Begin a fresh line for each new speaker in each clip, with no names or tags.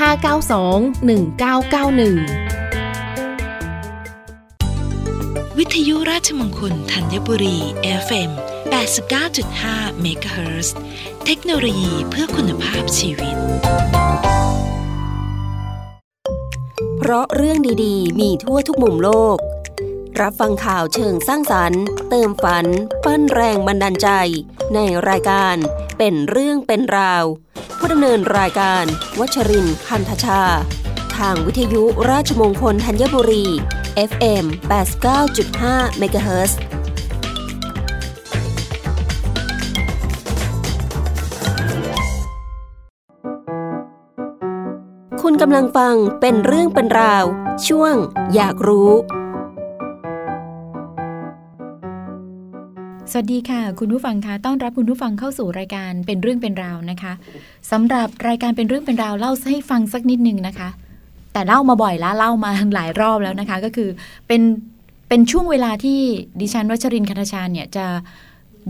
592 1991
วิทยุราชมงคลธัญบุรี FM 89.5 MHz เทคโนโลยีเพื่อคุณภาพชีวิต
ราะเรื่องดีๆ มีทั่วทุกมุมโลก รับฟังข่าวเชิงสร้างสรรค์ เติมฝัน ปั้นแรงบันดาลใจ ในรายการเป็นเรื่องเป็นราว ผู้ดำเนินรายการ วัชรินทร์พันธชา ทางวิทยุราชมงคลธัญบุรี FM 89.5เมกะเฮิรตซ์คุณกำลังฟังเป็นเรื่องเป็นราว ช่วงอยากรู้
สวัสดีค่ะ คุณผู้ฟังคะต้อนรับคุณผู้ฟังเข้าสู่รายการเป็นเรื่องเป็นราวนะคะสำหรับรายการเป็นเรื่องเป็นราวเล่าให้ฟังสักนิดนึงนะคะ แต่เล่ามาบ่อยแล้วเล่ามาหลายรอบแล้วนะคะ ก็คือเป็นเป็นช่วงเวลาที่ดิฉันวัชรินคณชาเนี่ยจะ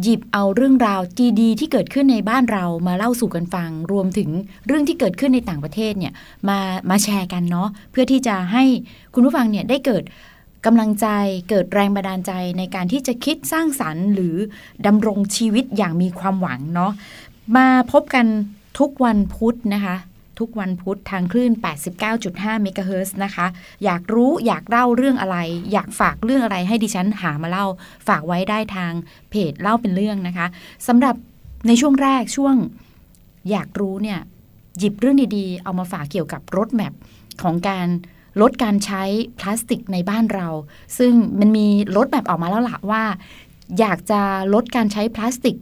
หยิบเอาเรื่องราวดีๆที่เกิดขึ้นในบ้านเรามาเล่าสู่กันฟัง รวมถึงเรื่องที่เกิดขึ้นในต่างประเทศเนี่ยมามาแชร์กันเนาะเพื่อที่จะให้คุณผู้ฟังเนี่ยได้เกิด กำลังใจเกิดแรงบันดาลใจในการที่จะคิดสร้างสรรค์ หรือดำรงชีวิตอย่างมีความหวังเนาะมาพบกันทุกวันพุธนะคะ ทุกวันพุธทางคลื่น 89.5 เมกะเฮิร์นะคะ อยากรู้อยากเล่าเรื่องอะไร อยากฝากเรื่องอะไรให้ดิฉันหามาเล่า ฝากไว้ได้ทางเพจเล่าเป็นเรื่องนะคะสำหรับในช่วงแรกช่วงอยากรู้เนี่ยหยิบเรื่องดีๆ เอามาฝากเกี่ยวกับรถแมพของการ ลดการใช้พลาสติกในบ้านเรา ซึ่งมันมีรถแบบออกมาแล้วล่ะว่า อยากจะลดการใช้พลาสติก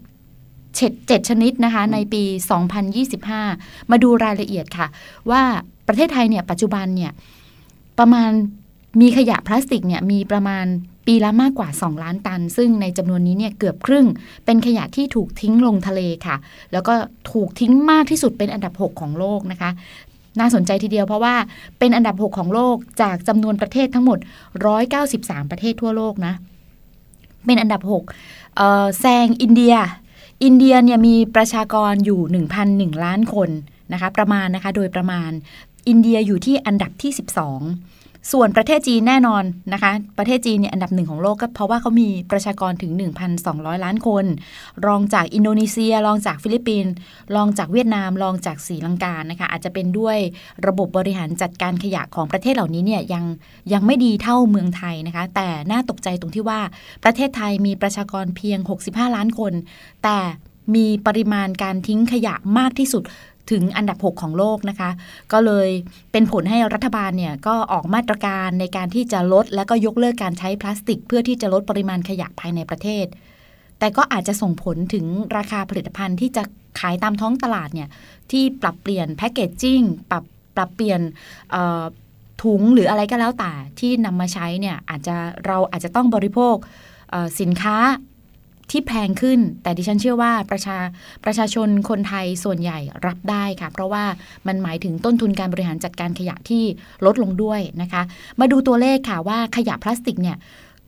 เจ็ดเจ็ดชนิดนะคะ ในปี 2025 มาดูรายละเอียดค่ะ ว่าประเทศไทยเนี่ยปัจจุบันเนี่ยประมาณมีขยะพลาสติกเนี่ยมีประมาณปีละมากกว่า 2 ล้านตัน ซึ่งในจำนวนนี้เนี่ยเกือบครึ่ง เป็นขยะที่ถูกทิ้งลงทะเลค่ะ แล้วก็ถูกทิ้งมากที่สุดเป็นอันดับ 6 ของโลกนะคะ น่าสนใจทีเดียวเพราะว่าเป็นอันดับ 6 ของโลกจากจำนวนประเทศทั้งหมด 193 ประเทศทั่วโลกนะ เป็นอันดับ6แซงอินเดีย อินเดียเนี่ยมีประชากรอยู่ 1,001 ล้านคนนะคะประมาณนะคะโดยประมาณอินเดียอยู่ที่อันดับที่ 12 ส่วนประเทศจีนแน่นอนนะคะ ประเทศจีนเนี่ยอันดับหนึ่งของโลกก็เพราะว่าเขามีประชากรถึง 1,200 ล้านคน รองจากอินโดนีเซีย รองจากฟิลิปปินส์รองจากเวียดนาม รองจากศรีลังกานะคะอาจจะเป็นด้วยระบบบริหารจัดการขยะของประเทศเหล่านี้เนี่ยยังยังไม่ดีเท่าเมืองไทยนะคะ แต่น่าตกใจตรงที่ว่าประเทศไทยมีประชากรเพียง 65 ล้านคน แต่มีปริมาณการทิ้งขยะมากที่สุด ถึงอันดับ 6 ของโลกนะคะ ก็เลยเป็นผลให้รัฐบาลเนี่ยก็ออกมาตรการในการที่จะลด และก็ยกเลิกการใช้พลาสติก เพื่อที่จะลดปริมาณขยะภายในประเทศ แต่ก็อาจจะส่งผลถึงราคาผลิตภัณฑ์ที่จะขายตามท้องตลาดเนี่ยที่ปรับเปลี่ยนแพคเกจจิ้งปรับปรับเปลี่ยนถุงหรืออะไรก็แล้วแต่ที่นำมาใช้เนี่ยอาจจะเราอาจจะต้องบริโภคสินค้า ที่แพงขึ้น แต่ดิฉันเชื่อว่าประชาประชาชนคนไทยส่วนใหญ่รับได้ค่ะ เพราะว่ามันหมายถึงต้นทุนการบริหารจัดการขยะที่ลดลงด้วยนะคะ มาดูตัวเลขค่ะว่าขยะพลาสติกเนี่ย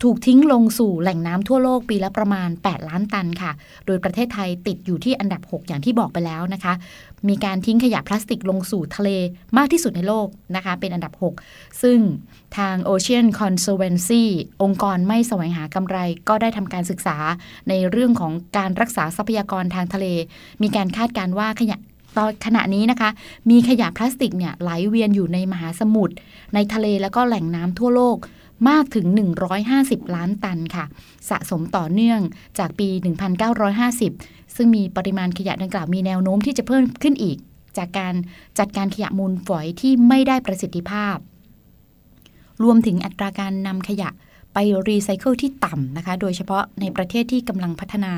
ถูกทิ้งลงสู่แหล่งน้ำทั่วโลกปีละประมาณ 8 ล้านตันค่ะ โดยประเทศไทยติดอยู่ที่อันดับ 6 อย่างที่บอกไปแล้วนะคะ มีการทิ้งขยะพลาสติกลงสู่ทะเลมากที่สุดในโลกนะคะ เป็นอันดับ 6 ซึ่งทาง Ocean Conservancy องค์กรไม่แสวงหากำไร ก็ได้ทำการศึกษาในเรื่องของการรักษาทรัพยากรทางทะเล มีการคาดการว่าขยะตอนขณะนี้นะคะ มีขยะพลาสติกเนี่ยไหลเวียนอยู่ในมหาสมุทรในทะเลแล้วก็แหล่งน้ำทั่วโลก มากถึง 150 ล้านตันค่ะ สะสมต่อเนื่องจากปี 1950 ซึ่งมีปริมาณขยะดังกล่าวมีแนวโน้มที่จะเพิ่มขึ้นอีก จากการจัดการขยะมูลฝอยที่ไม่ได้ประสิทธิภาพ รวมถึงอัตราการนำขยะไปรีไซเคิลที่ต่ำนะคะ โดยเฉพาะในประเทศที่กำลังพัฒนา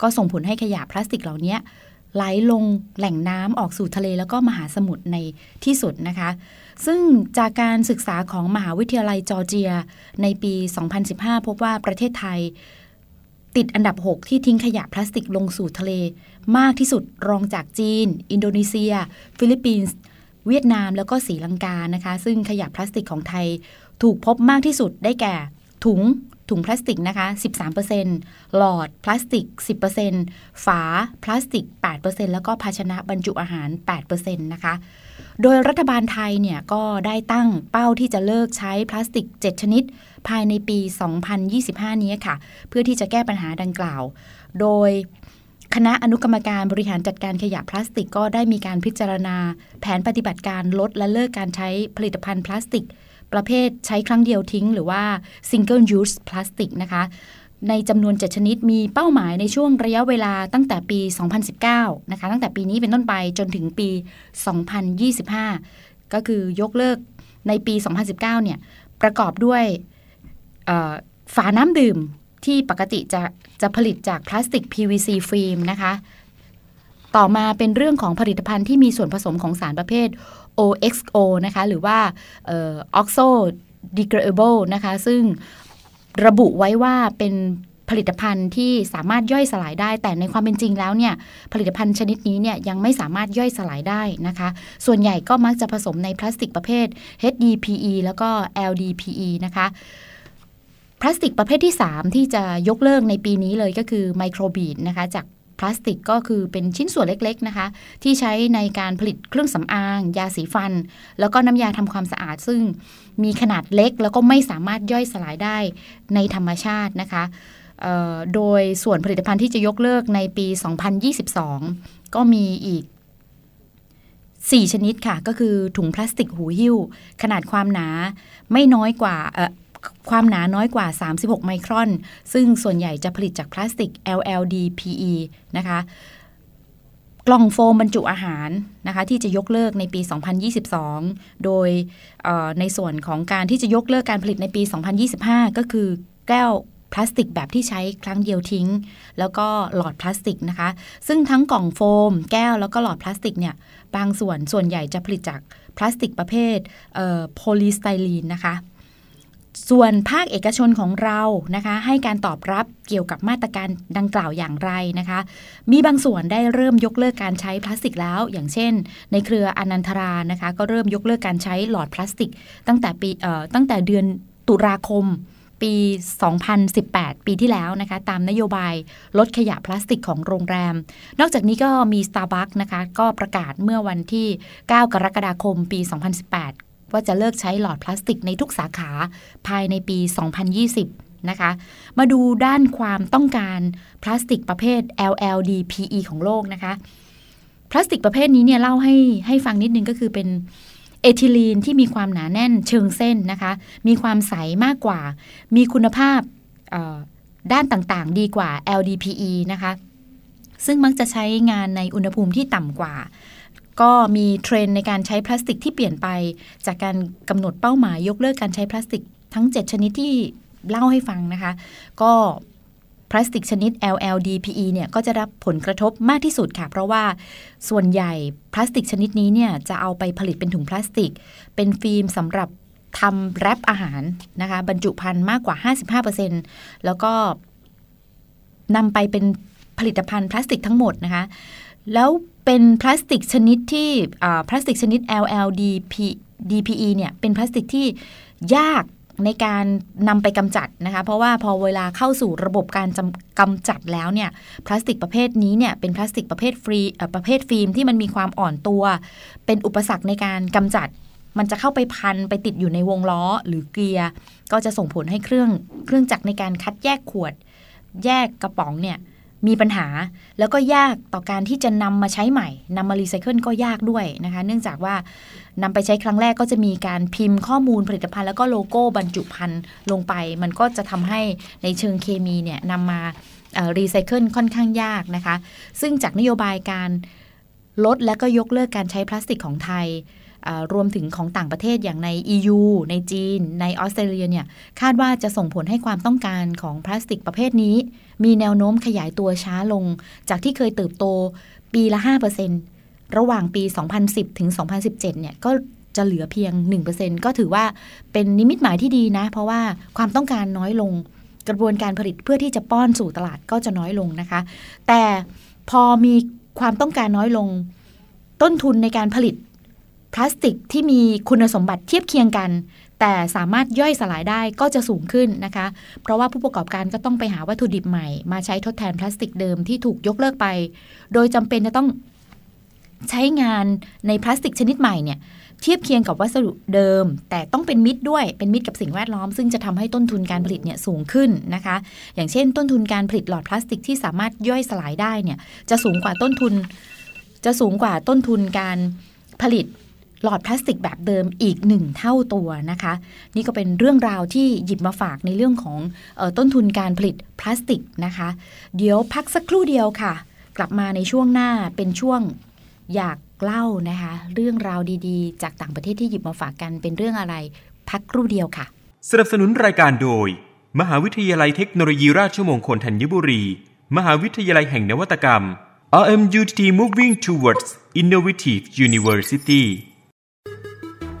ก็ส่งผลให้ขยะพลาสติกเหล่านี้ ไหลลงแหล่งน้ำออกสู่ทะเลแล้วก็มหาสมุทรในที่สุดนะคะ ซึ่งจากการศึกษาของมหาวิทยาลัยจอร์เจีย ในปี 2015 พบว่าประเทศไทย ติดอันดับ 6 ที่ทิ้งขยะพลาสติกลงสู่ทะเล มากที่สุดรองจากจีน อินโดนีเซีย ฟิลิปปินส์เวียดนามแล้วก็ศรีลังกานะคะ ซึ่งขยะพลาสติกของไทย ถูกพบมากที่สุดได้แก่ถุง ถุงพลาสติกนะคะ 13%หลอดพลาสติก 10%ฝาพลาสติก 8%แล้วก็ภาชนะบรรจุอาหาร 8%นะคะ โดยรัฐบาลไทยเนี่ยก็ได้ตั้งเป้าที่จะเลิกใช้พลาสติก 7 ชนิด ภายในปี 2025 นี้ค่ะ เพื่อที่จะแก้ปัญหาดังกล่าว โดยคณะอนุกรรมการบริหารจัดการขยะพลาสติกก็ได้มีการพิจารณา แผนปฏิบัติการลดและเลิกการใช้ผลิตภัณฑ์พลาสติก ประเภทใช้ครั้งเดียวทิ้ง หรือว่า single use plastic นะคะ ในจำนวน 7 ชนิดมีเป้าหมายในช่วงระยะเวลาตั้งแต่ปี 2019 นะคะ ตั้งแต่ปีนี้เป็นต้นไปจนถึงปี 2025 ก็คือยกเลิกในปี 2019 เนี่ย ประกอบด้วยฝาน้ำดื่มที่ปกติจะจะผลิตจากพลาสติก PVC ฟิล์มนะคะ ต่อมาเป็นเรื่องของผลิตภัณฑ์ที่มีส่วนผสมของสารประเภท OXO นะคะหรือว่า oxo degradable นะคะซึ่งระบุไว้ว่าเป็นผลิตภัณฑ์ที่สามารถย่อยสลายได้ แต่ในความเป็นจริงแล้วเนี่ยผลิตภัณฑ์ชนิดนี้เนี่ยยังไม่สามารถย่อยสลายได้นะคะ ส่วนใหญ่ก็มักจะผสมในพลาสติกประเภท HDPE แล้วก็ LDPE นะคะพลาสติกประเภทที่ 3 ที่จะยกเลิกในปีนี้เลยก็คือไมโครบีดนะคะจาก พลาสติกก็คือเป็นชิ้นส่วนเล็กๆนะคะ ที่ใช้ในการผลิตเครื่องสำอาง ยาสีฟัน แล้วก็น้ำยาทำความสะอาด ซึ่งมีขนาดเล็กแล้วก็ไม่สามารถย่อยสลายได้ในธรรมชาตินะคะโดยส่วนผลิตภัณฑ์ที่จะยกเลิกในปี 2022 ก็มีอีก 4 ชนิดค่ะ ก็คือถุงพลาสติกหูหิ้ว ขนาดความหนาไม่น้อยกว่า ความหนาน้อยกว่า 36 ไมครอน ซึ่งส่วนใหญ่จะผลิตจากพลาสติก LLDPE นะคะกล่องโฟมบรรจุอาหารนะคะที่จะยกเลิกในปี 2022 โดยในส่วนของการที่จะยกเลิกการผลิตในปี 2025 ก็คือแก้วพลาสติกแบบที่ใช้ครั้งเดียวทิ้ง แล้วก็หลอดพลาสติกนะคะ ซึ่งทั้งกล่องโฟม แก้วแล้วก็หลอดพลาสติกเนี่ยบางส่วนส่วนใหญ่จะผลิตจากพลาสติกประเภทโพลีสไตรีนนะคะ ส่วนภาคเอกชนของเรานะคะ ให้การตอบรับเกี่ยวกับมาตรการดังกล่าวอย่างไรนะคะ มีบางส่วนได้เริ่มยกเลิกการใช้พลาสติกแล้ว อย่างเช่น ในเครืออนันทรานะคะ ก็เริ่มยกเลิกการใช้หลอดพลาสติก ตั้งแต่ปีตั้งแต่เดือนตุลาคม ปี 2018 ปีที่แล้วนะคะ ตามนโยบายลดขยะพลาสติกของโรงแรม นอกจากนี้ก็มี Starbucks นะคะ ก็ประกาศเมื่อวันที่ 9 กรกฎาคม ปี 2018 ว่าจะเลิกใช้หลอดพลาสติกในทุกสาขาภายในปี 2020 นะคะ มาดูด้านความต้องการพลาสติกประเภท LLDPE ของโลกนะคะ พลาสติกประเภทนี้เนี่ยเล่าให้ให้ฟังนิดนึงก็คือเป็นเอทิลีนที่มีความหนาแน่นเชิงเส้นนะคะ มีความใสมากกว่า มีคุณภาพด้านต่างๆ ดีกว่า LDPE นะคะ ซึ่งมักจะใช้งานในอุณหภูมิที่ต่ำกว่า ก็มีเทรนในการใช้พลาสติกที่เปลี่ยนไป จากการกำหนดเป้าหมายยกเลิกการใช้พลาสติก ทั้ง 7 ชนิดที่เล่าให้ฟังนะคะ ก็พลาสติกชนิด LLDPE เนี่ยก็จะรับผลกระทบมากที่สุดค่ะ เพราะว่าส่วนใหญ่พลาสติกชนิดนี้เนี่ยจะเอาไปผลิตเป็นถุงพลาสติก เป็นฟิล์มสำหรับทำ wrap อาหารนะคะ บรรจุภัณฑ์มากกว่า 55%แล้วก็นำไปเป็นผลิตภัณฑ์พลาสติกทั้งหมดนะคะ แล้วเป็นพลาสติกชนิดที่พลาสติกชนิด LLDPE LDPE เนี่ยเป็นพลาสติกที่ยากในการนำไปกำจัดนะคะ เพราะว่าพอเวลาเข้าสู่ระบบการกำจัดแล้วเนี่ยพลาสติกประเภทนี้เนี่ยเป็นพลาสติกประเภทฟรีประเภทฟิล์มที่มันมีความอ่อนตัว เป็นอุปสรรคในการกำจัด มันจะเข้าไปพันไปติดอยู่ในวงล้อหรือเกียร์ก็จะส่งผลให้เครื่องเครื่องจักรในการคัดแยกขวด แยกกระป๋องเนี่ย มีปัญหาแล้วก็ยากต่อการที่จะนำมาใช้ใหม่นำมารีไซเคิลก็ยากด้วยนะคะ เนื่องจากว่านำไปใช้ครั้งแรกก็จะมีการพิมพ์ข้อมูลผลิตภัณฑ์ แล้วก็โลโก้บรรจุภัณฑ์ลงไป มันก็จะทำให้ในเชิงเคมีเนี่ยนำมารีไซเคิลค่อนข้างยากนะคะ ซึ่งจากนโยบายการลดและก็ยกเลิกการใช้พลาสติกของไทย รวมถึงของต่างประเทศอย่างใน EU ในจีน ในออสเตรเลียเนี่ยคาดว่าจะส่งผลให้ความต้องการของพลาสติกประเภทนี้ มีแนวโน้มขยายตัวช้าลง จากที่เคยเติบโตปีละ 5%ระหว่างปี 2010 ถึง 2017 เนี่ยก็จะเหลือเพียง 1%ก็ถือว่าเป็นนิมิตหมายที่ดีนะ เพราะว่าความต้องการน้อยลงกระบวนการผลิตเพื่อที่จะป้อนสู่ตลาดก็จะน้อยลงนะคะ แต่พอมีความต้องการน้อยลง ต้นทุนในการผลิต พลาสติกที่มีคุณสมบัติเทียบเคียงกัน แต่สามารถย่อยสลายได้ก็จะสูงขึ้นนะคะ เพราะว่าผู้ประกอบการก็ต้องไปหาวัตถุดิบใหม่ มาใช้ทดแทนพลาสติกเดิมที่ถูกยกเลิกไป โดยจำเป็นจะต้องใช้งานในพลาสติกชนิดใหม่เนี่ยเทียบเคียงกับวัสดุเดิม แต่ต้องเป็นมิตรด้วยเป็นมิตรกับสิ่งแวดล้อม ซึ่งจะทำให้ต้นทุนการผลิตเนี่ยสูงขึ้นนะคะ อย่างเช่น ต้นทุนการผลิตหลอดพลาสติกที่สามารถย่อยสลายได้เนี่ยจะสูงกว่าต้นทุน จะสูงกว่าต้นทุนการผลิต หลอดพลาสติกแบบเดิมอีกหนึ่งเท่าตัวนะคะ นี่ก็เป็นเรื่องราวที่หยิบมาฝากในเรื่องของออต้นทุนการผลิตพลาสติกนะคะ เดี๋ยวพักสักครู่เดียวค่ะ กลับมาในช่วงหน้าเป็นช่วงอยากเล่านะคะ เรื่องราวดีๆ จากต่างประเทศที่หยิบมาฝากกันเป็นเรื่องอะไร พักครู่เดียวค่ะ
สนับสนุนรายการโดย มหาวิทยาลัยเทคโนโลยีราชมงคลธัญบุรี มหาวิทยาลัยแห่งนวัตกรรม RMUTT Moving Towards Innovative University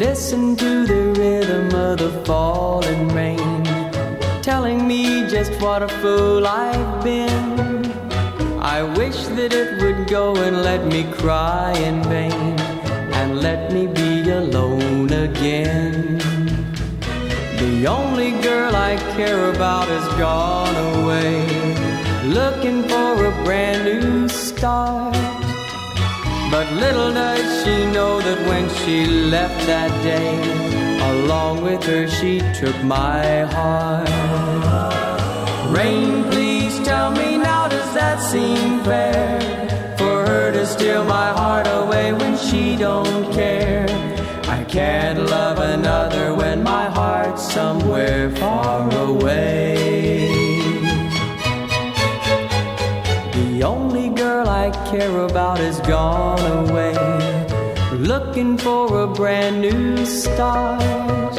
Listen to the rhythm of the falling rain, telling me just what a fool I've been. I wish that it would go and let me cry in vain, and let me be alone again. The only girl I care about has gone away, looking for a brand new start. But little does she know that when she left that day, along with her she took my heart. Rain, please tell me now, does that seem fair? For her to steal my heart away when she don't care. I can't love another when my heart's somewhere far away. The only girl I care about has gone away, looking for a brand new start.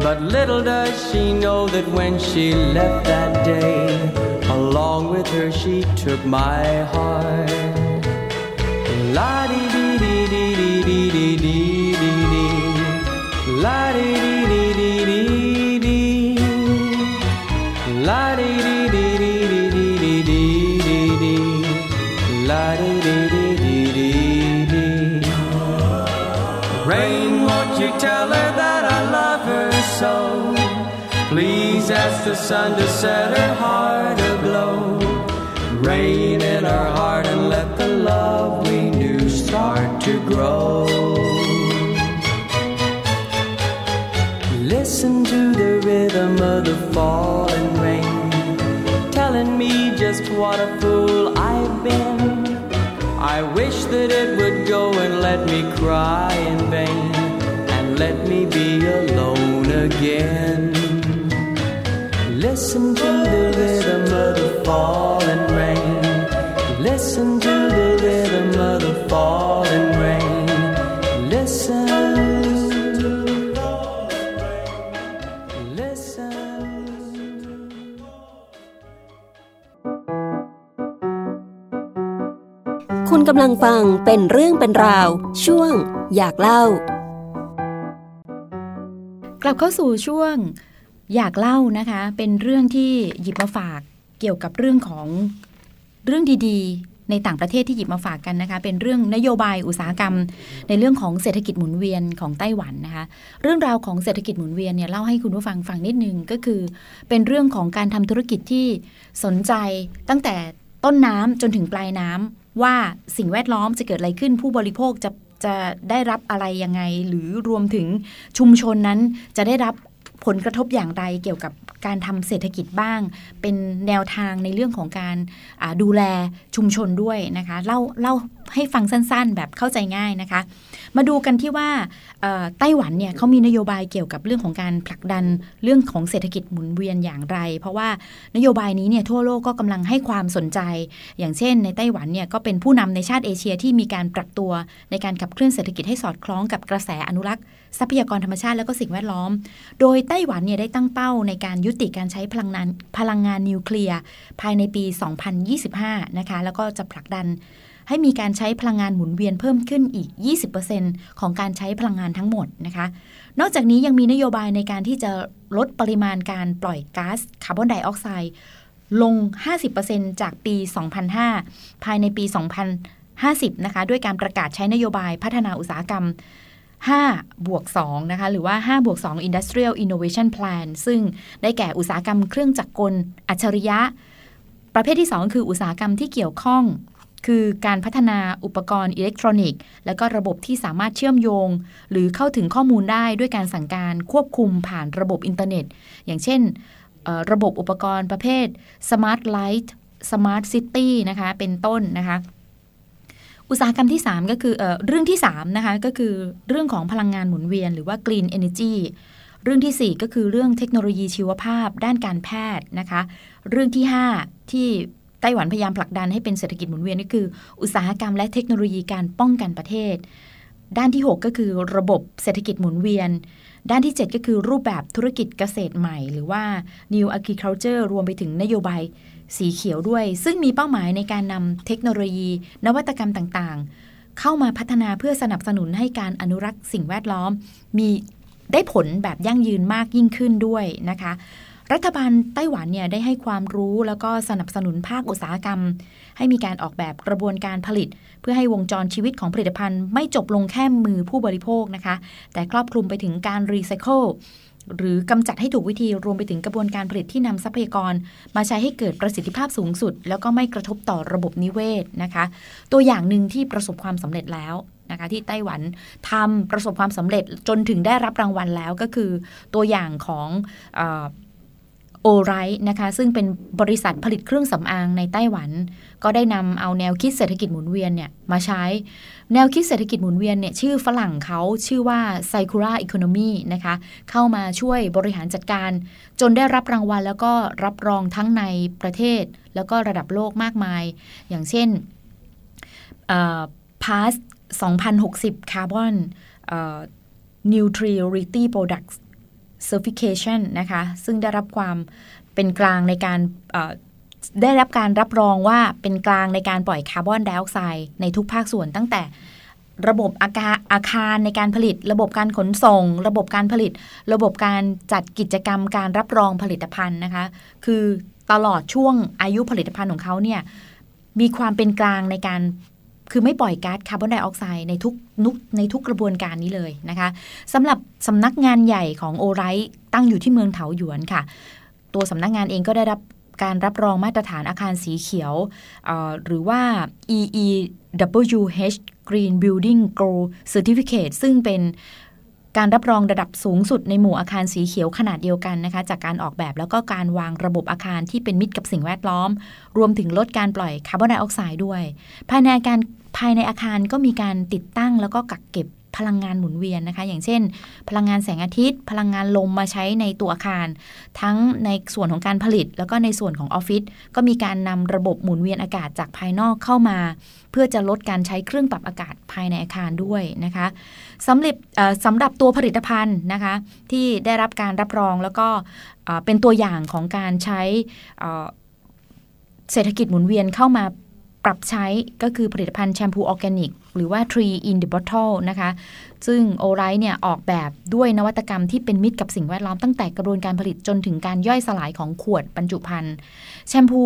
But little does she know that when she left that day, along with her she took my heart. La di di di di di di di the sun to set her heart aglow. Rain in her heart and let the love we knew start to grow. Listen to the rhythm of the falling rain, telling me just what a fool I've been. I wish that it would go and let me cry in vain, and let me be alone again.
ฟังเป็นเรื่องเป็นราว ช่วง อยากเล่า
กลับเข้าสู่ช่วง อยากเล่านะคะ เป็นเรื่องที่หยิบมาฝากเกี่ยวกับเรื่องของเรื่องดีๆ ในต่างประเทศที่หยิบมาฝากกันนะคะ เป็นเรื่องนโยบายอุตสาหกรรม ในเรื่องของเศรษฐกิจหมุนเวียนของไต้หวันนะคะ เรื่องราวของเศรษฐกิจหมุนเวียนเนี่ยเล่าให้คุณผู้ฟังฟังนิดนึงก็คือ เป็นเรื่องของการทำธุรกิจที่สนใจตั้งแต่ต้นน้ำจนถึงปลายน้ำ ว่าสิ่งแวดล้อมจะเกิดอะไรขึ้น ผู้บริโภคจะจะได้รับอะไรยังไง หรือรวมถึงชุมชนนั้นจะได้รับผลกระทบอย่างไรเกี่ยวกับการทำเศรษฐกิจบ้าง เป็นแนวทางในเรื่องของการดูแลชุมชนด้วยนะคะเล่าเล่าให้ฟังสั้นๆ แบบเข้าใจง่ายนะคะ มาดูกันที่ว่าไต้หวันเนี่ยเขามีนโยบายเกี่ยวกับเรื่องของการผลักดันเรื่องของเศรษฐกิจหมุนเวียนอย่างไร เพราะว่านโยบายนี้เนี่ยทั่วโลกก็กำลังให้ความสนใจ อย่างเช่น ในไต้หวันเนี่ยก็เป็นผู้นำในชาติเอเชียที่มีการปรับตัวในการขับเคลื่อนเศรษฐกิจให้สอดคล้องกับกระแสอนุรักษ์ทรัพยากรธรรมชาติและก็สิ่งแวดล้อม โดยไต้หวันเนี่ยได้ตั้งเป้าในการยุติการใช้พลังงานพลังงานนิวเคลียร์ภายในปี 2025 นะคะ แล้วก็จะผลักดัน ให้มีการใช้พลังงานหมุนเวียนเพิ่มขึ้นอีก 20%ของการใช้พลังงานทั้งหมดนะคะ นอกจากนี้ยังมีนโยบายในการที่จะลดปริมาณการปล่อยก๊าซคาร์บอนไดออกไซด์ลง 50%จากปี 2005 ภายในปี 2050 นะคะ ด้วยการประกาศใช้นโยบายพัฒนาอุตสาหกรรม5บวก2นะคะ หรือว่า5บวก2 Industrial Innovation Plan ซึ่งได้แก่อุตสาหกรรมเครื่องจักรกล อัจฉริยะ ประเภทที่ 2 คืออุตสาหกรรมที่เกี่ยวข้อง คือการพัฒนาอุปกรณ์อิเล็กทรอนิกส์ และก็ระบบที่สามารถเชื่อมโยง หรือเข้าถึงข้อมูลได้ด้วยการสั่งการควบคุมผ่านระบบอินเทอร์เน็ต อย่างเช่น ระบบอุปกรณ์ประเภท Smart Light Smart City นะคะ เป็นต้นนะคะ อุตสาหกรรมที่ 3 ก็คือเอเรื่องที่3นะคะก็คือเรื่องของพลังงานหมุนเวียน หรือว่า Green Energy เรื่องที่ 4 ก็คือเรื่องเทคโนโลยีชีวภาพด้านการแพทย์นะคะ เรื่องที่ 5 ที่ ไต้หวันพยายามผลักดันให้เป็นเศรษฐกิจหมุนเวียนนี่คือ อุตสาหกรรมและเทคโนโลยีการป้องกันประเทศ ด้านที่ 6 ก็คือระบบเศรษฐกิจหมุนเวียน ด้านที่ 7 ก็คือรูปแบบธุรกิจเกษตรใหม่ หรือว่า New Agriculture รวมไปถึงนโยบายสีเขียวด้วย ซึ่งมีเป้าหมายในการนำเทคโนโลยี นวัตกรรมต่างๆ เข้ามาพัฒนาเพื่อสนับสนุนให้การอนุรักษ์สิ่งแวดล้อม มีได้ผลแบบยั่งยืนมากยิ่งขึ้นด้วยนะคะ รัฐบาลไต้หวันเนี่ยได้ให้ความรู้แล้วก็สนับสนุนภาคอุตสาหกรรม ให้มีการออกแบบกระบวนการผลิต เพื่อให้วงจรชีวิตของผลิตภัณฑ์ ไม่จบลงแค่มือผู้บริโภคนะคะ แต่ครอบคลุมไปถึงการรีไซเคิลหรือกำจัดให้ถูกวิธีรวมไปถึงกระบวนการผลิตที่นำทรัพยากร มาใช้ให้เกิดประสิทธิภาพสูงสุด แล้วก็ไม่กระทบต่อระบบนิเวศนะคะ ตัวอย่างหนึ่งที่ประสบความสำเร็จแล้วนะคะที่ไต้หวันทำประสบความสำเร็จจนถึงได้รับรางวัลแล้วก็คือ ตัวอย่างของ โอไรนะคะซึ่งเป็นบริษัทผลิตเครื่องสำอางในไต้หวัน ก็ได้นำเอาแนวคิดเศรษฐกิจหมุนเวียนเนี่ยมาใช้ แนวคิดเศรษฐกิจหมุนเวียนเนี่ยชื่อฝรั่งเขาชื่อว่า Circular Economy นะคะเข้ามาช่วยบริหารจัดการ จนได้รับรางวัลแล้วก็รับรองทั้งในประเทศ แล้วก็ระดับโลกมากมาย อย่างเช่น Past 2060 Carbon Neutrality Products Certification นะคะ ซึ่งได้รับความเป็นกลางในการได้รับการรับรองว่าเป็นกลางในการปล่อยคาร์บอนไดออกไซด์ในทุกภาคส่วนตั้งแต่ระบบอาคาอาคารในการผลิต ระบบการขนส่ง ระบบการผลิต ระบบการจัดกิจกรรมการรับรองผลิตภัณฑ์นะคะ คือตลอดช่วงอายุผลิตภัณฑ์ของเขาเนี่ยมีความเป็นกลางในการ คือไม่ปล่อยก๊าซคาร์บอนไดออกไซด์ในทุกนุกในทุกกระบวนการนี้เลยนะคะสำหรับสำนักงานใหญ่ของโอไรตั้งอยู่ที่เมืองเถาหยวนค่ะ ตัวสำนักงานเองก็ได้รับการรับรองมาตรฐานอาคารสีเขียว หรือว่า EEWH Green Building Gold Certificate ซึ่งเป็น การรับรองระดับสูงสุดในหมู่อาคารสีเขียวขนาดเดียวกันนะคะ จากการออกแบบแล้วก็การวางระบบอาคารที่เป็นมิตรกับสิ่งแวดล้อม รวมถึงลดการปล่อยคาร์บอนไดออกไซด์ด้วย ภายในอาคารภายในอาคารก็มีการติดตั้งแล้วก็กักเก็บ พลังงานหมุนเวียนนะคะ อย่างเช่น พลังงานแสงอาทิตย์ พลังงานลมมาใช้ในตัวอาคาร ทั้งในส่วนของการผลิต แล้วก็ในส่วนของออฟฟิศก็มีการนำระบบหมุนเวียนอากาศจากภายนอกเข้ามา เพื่อจะลดการใช้เครื่องปรับอากาศภายในอาคารด้วยนะคะสำหรับสำหรับตัวผลิตภัณฑ์นะคะที่ได้รับการรับรองแล้วก็เป็นตัวอย่างของการใช้เศรษฐกิจหมุนเวียนเข้ามา ปรับใช้ก็คือผลิตภัณฑ์แชมพูออร์แกนิก หรือว่า Tree in the Bottle นะคะ ซึ่ง O'right เนี่ยออกแบบด้วยนวัตกรรมที่เป็นมิตรกับสิ่งแวดล้อมตั้งแต่กระบวนการผลิตจนถึงการย่อยสลายของขวดบรรจุภัณฑ์แชมพู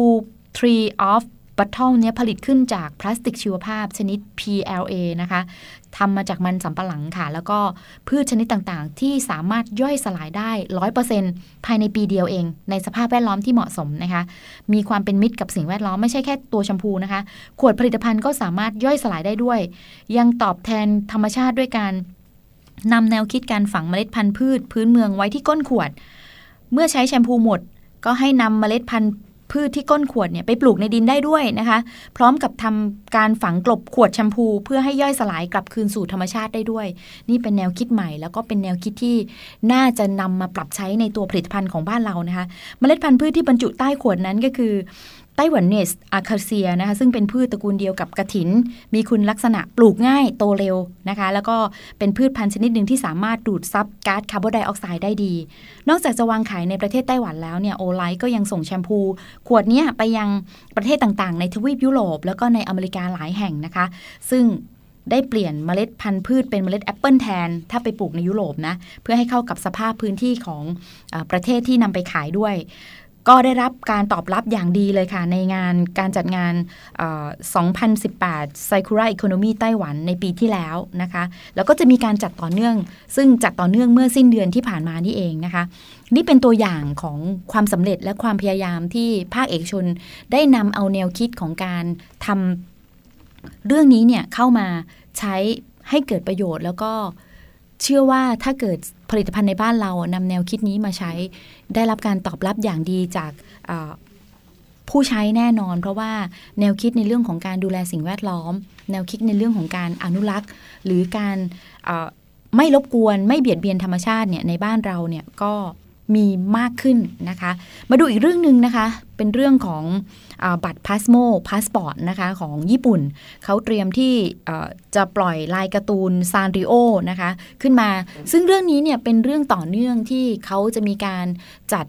Tree of บัตทิลเนี้ยผลิตขึ้นจากพลาสติกชีวภาพชนิด PLA นะคะทำมาจากมันสำปะหลังค่ะ แล้วก็พืชชนิดต่างๆ ที่สามารถย่อยสลายได้ 100%ภายในปีเดียวเอง ในสภาพแวดล้อมที่เหมาะสมนะคะ มีความเป็นมิตรกับสิ่งแวดล้อมไม่ใช่แค่ตัวแชมพูนะคะ ขวดผลิตภัณฑ์ก็สามารถย่อยสลายได้ด้วย ยังตอบแทนธรรมชาติด้วยการนำแนวคิดการฝังเมล็ดพันธุ์พืช พื้นเมืองไว้ที่ก้นขวด เมื่อใช้แชมพูหมด ก็ให้นำเมล็ดพันธุ์ พืชที่ก้นขวดเนี่ยไปปลูกในดินได้ด้วยนะคะ พร้อมกับทำการฝังกลบขวดแชมพูเพื่อให้ย่อยสลายกลับคืนสู่ธรรมชาติได้ด้วย นี่เป็นแนวคิดใหม่ แล้วก็เป็นแนวคิดที่น่าจะนำมาปรับใช้ในตัวผลิตภัณฑ์ของบ้านเรานะคะ เมล็ดพันธุ์พืชที่บรรจุใต้ขวดนั้นก็คือ Taiwanese Acacia นะคะซึ่งเป็นพืชตระกูลเดียวกับกระถิน มีคุณลักษณะปลูกง่ายโตเร็วนะคะ แล้วก็เป็นพืชพันธุ์ชนิดหนึ่งที่สามารถดูดซับก๊าซคาร์บอนไดออกไซด์ได้ดี นอกจากจะวางขายในประเทศไต้หวันแล้วเนี่ย O'right ก็ยังส่งแชมพู ขวดนี้ไปยังประเทศต่างๆ ในทวีปยุโรป แล้วก็ในอเมริกาหลายแห่งนะคะ ซึ่งได้เปลี่ยนเมล็ดพันธุ์พืชเป็นเมล็ดแอปเปิลแทน ถ้าไปปลูกในยุโรปนะ เพื่อให้เข้ากับสภาพพื้นที่ของอประเทศที่นำไปขายด้วย ก็ได้รับการตอบรับอย่างดีเลยค่ะ ในงานการจัดงาน 2018 Circular Economy ไต้หวันในปีที่แล้วนะคะ แล้วก็จะมีการจัดต่อเนื่อง ซึ่งจัดต่อเนื่องเมื่อสิ้นเดือนที่ผ่านมานี่เองนะคะ นี่เป็นตัวอย่างของความสำเร็จและความพยายามที่ภาคเอกชนได้นำเอาแนวคิดของการทำเรื่องนี้เนี่ยเข้ามาใช้ให้เกิดประโยชน์แล้วก็ เชื่อว่าถ้าเกิดผลิตภัณฑ์ในบ้านเรานำแนวคิดนี้มาใช้ ได้รับการตอบรับอย่างดีจากผู้ใช้แน่นอน เพราะว่าแนวคิดในเรื่องของการดูแลสิ่งแวดล้อม แนวคิดในเรื่องของการอนุรักษ์ หรือการไม่รบกวนไม่เบียดเบียนธรรมชาติเนี่ยในบ้านเราเนี่ยก็ มีมากขึ้นนะคะ มาดูอีกเรื่องหนึ่งนะคะ เป็นเรื่องของอบัตร PASMO Passport นะคะของญี่ปุ่น เขาเตรียมที่จะปล่อยลายการ์ตูนซานริโอนะคะ ขึ้นมา ซึ่งเรื่องนี้เนี่ยเป็นเรื่องต่อเนื่องที่เขาจะมีการจัด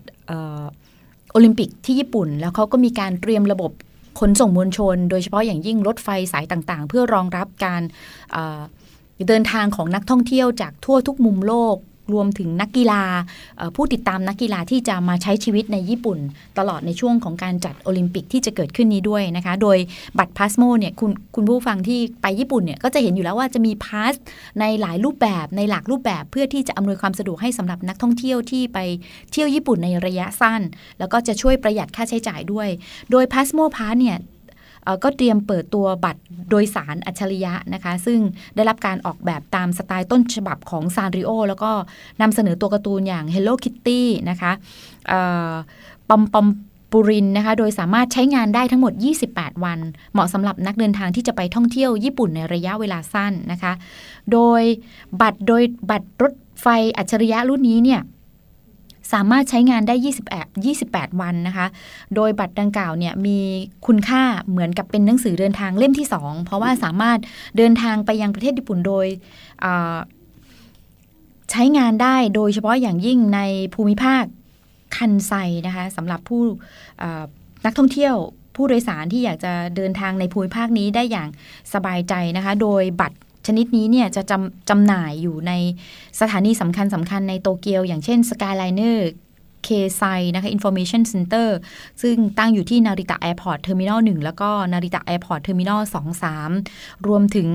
โอลิมปิกที่ญี่ปุ่น แล้วเขาก็มีการเตรียมระบบขนส่งมวลชน โดยเฉพาะอย่างยิ่งรถไฟสายต่างๆ เพื่อรองรับการเดินทางของนักท่องเที่ยวจากทั่วทุกมุมโลก รวมถึงนักกีฬาผู้ติดตามนักกีฬาที่จะมาใช้ชีวิตในญี่ปุ่น ตลอดในช่วงของการจัดโอลิมปิกที่จะเกิดขึ้นนี้ด้วยนะคะ โดยบัตรพาสโมเนี่ยคุณคุณผู้ฟังที่ไปญี่ปุ่นเนี่ยก็จะเห็นอยู่แล้วว่าจะมีพาสในหลายรูปแบบในหลากรูปแบบเพื่อที่จะอำนวยความสะดวกให้สำหรับนักท่องเที่ยวที่ไปเที่ยวญี่ปุ่นในระยะสั้น แล้วก็จะช่วยประหยัดค่าใช้จ่ายด้วย โดยพาสโมพาสเนี่ย ก็เตรียมเปิดตัวบัตรโดยสารอัจฉริยะนะคะ ซึ่งได้รับการออกแบบตามสไตล์ต้นฉบับของซานริโอแล้วก็นำเสนอตัวการ์ตูนอย่าง Hello Kitty นะคะปอมปอมปุรินนะคะ โดยสามารถใช้งานได้ทั้งหมด 28 วัน เหมาะสำหรับนักเดินทางที่จะไปท่องเที่ยวญี่ปุ่นในระยะเวลาสั้นนะคะ โดยบัตรโดยบัตรรถไฟอัจฉริยะรุ่นนี้เนี่ย สามารถใช้งานได้ 28 28 วันนะคะ โดยบัตรดังกล่าวเนี่ยมีคุณค่าเหมือนกับเป็นหนังสือเดินทางเล่มที่ 2 เพราะว่าสามารถเดินทางไปยังประเทศญี่ปุ่นโดยใช้งานได้โดยเฉพาะอย่างยิ่งในภูมิภาคคันไซนะคะสำหรับผู้นักท่องเที่ยวผู้โดยสารที่อยากจะเดินทางในภูมิภาคนี้ได้อย่างสบายใจนะคะ โดยบัตร ชนิดนี้เนี่ยจะจำจำหน่ายอยู่ในสถานีสำคัญสำคัญในโตเกียว อย่างเช่น Skyliner เคเซนะคะ Information Center ซึ่งตั้งอยู่ที่นาริตะ Airport Terminal 1แล้วก็นาริตะ Airport Terminal 2 3 รวมถึง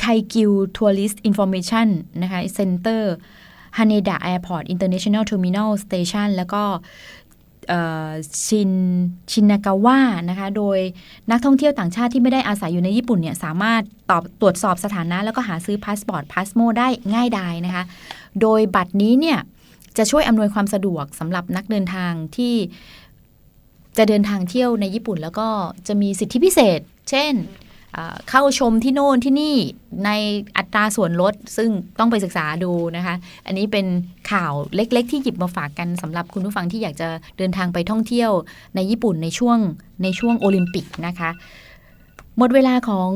เคคิว Tourist Information นะคะ Center ฮาเนดะ Airport International Terminal Station แล้วก็ ชินชินากาวะนะคะโดยนักท่องเที่ยวต่างชาติที่ไม่ได้อาศัยอยู่ในญี่ปุ่นเนี่ยสามารถตอบตรวจสอบสถานะ แล้วก็หาซื้อ Passport PASMO ได้ง่ายดายนะคะโดยบัตรนี้เนี่ยจะช่วยอำนวยความสะดวกสำหรับนักเดินทางที่จะเดินทางเที่ยวในญี่ปุ่น แล้วก็จะมีสิทธิพิเศษ เช่น เข้าชมที่โน่นที่นี่ในอัตราส่วนลด ซึ่งต้องไปศึกษาดูนะคะ อันนี้เป็นข่าวเล็ก ๆ ที่หยิบมาฝากกันสำหรับคุณผู้ฟังที่อยากจะเดินทางไปท่องเที่ยวในญี่ปุ่นในช่วงในช่วงโอลิมปิกนะคะ หมดเวลาของ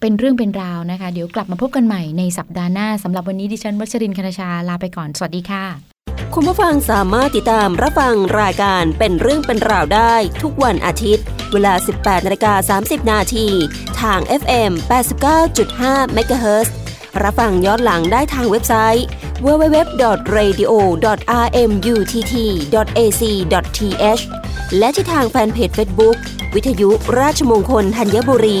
เป็นเรื่องเป็นราวนะคะ เดี๋ยวกลับมาพบกันใหม่ในสัปดาห์หน้าสำหรับวันนี้ดิฉันวัชรินคณชาลาไปก่อน สวัสดีค่ะ
คุณผู้ฟังสามารถติดตามรับฟังรายการเป็นเรื่องเป็นราวได้ทุกวันอาทิตย์ เวลา 18นาฬิกา30 นาทีทาง FM 89.5 MHz รับฟังย้อนหลังได้ทางเว็บไซต์ www.radio.rmutt.ac.th และที่ทางแฟนเพจ Facebook วิทยุราชมงคลธัญบุรี